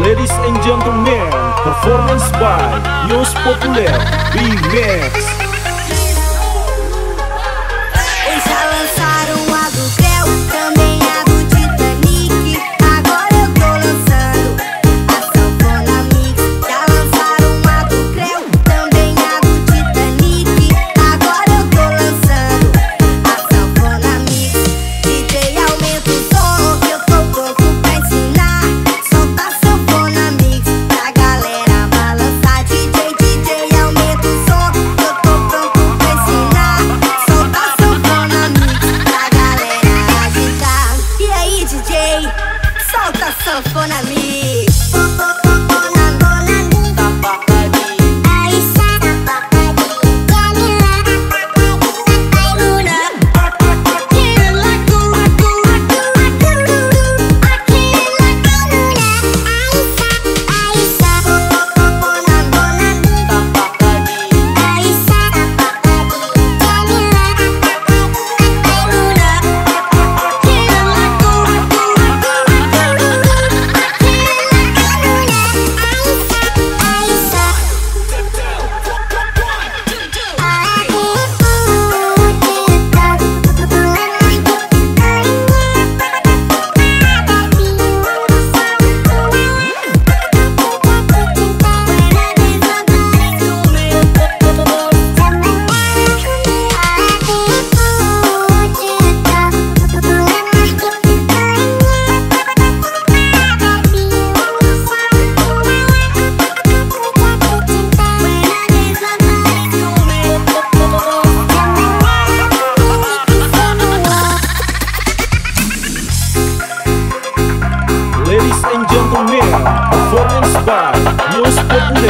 Ladies and gentlemen, performance by Yos Populer B-Max saxophone à me.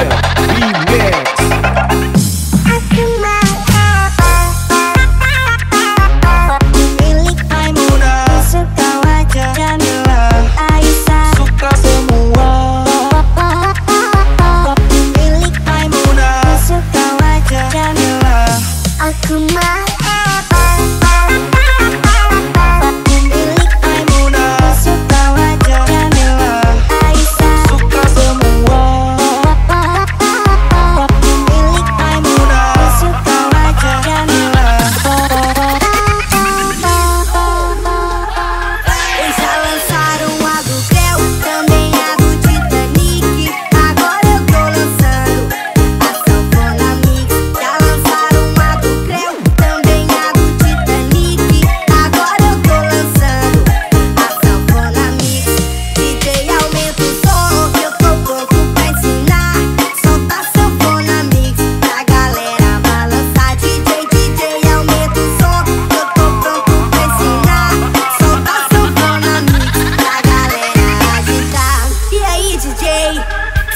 Yeah.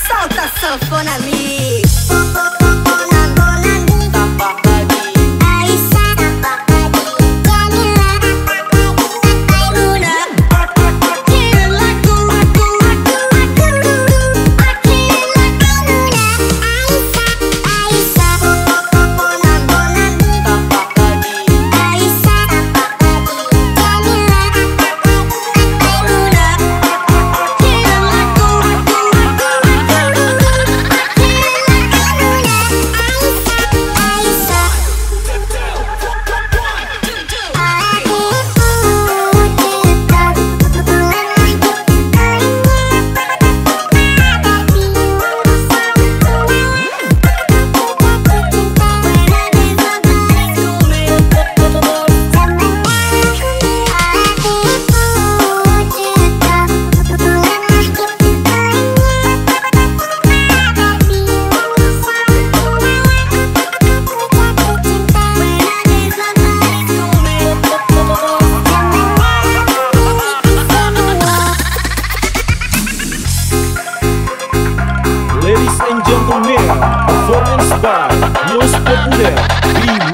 Solta a sanfona ali. olha,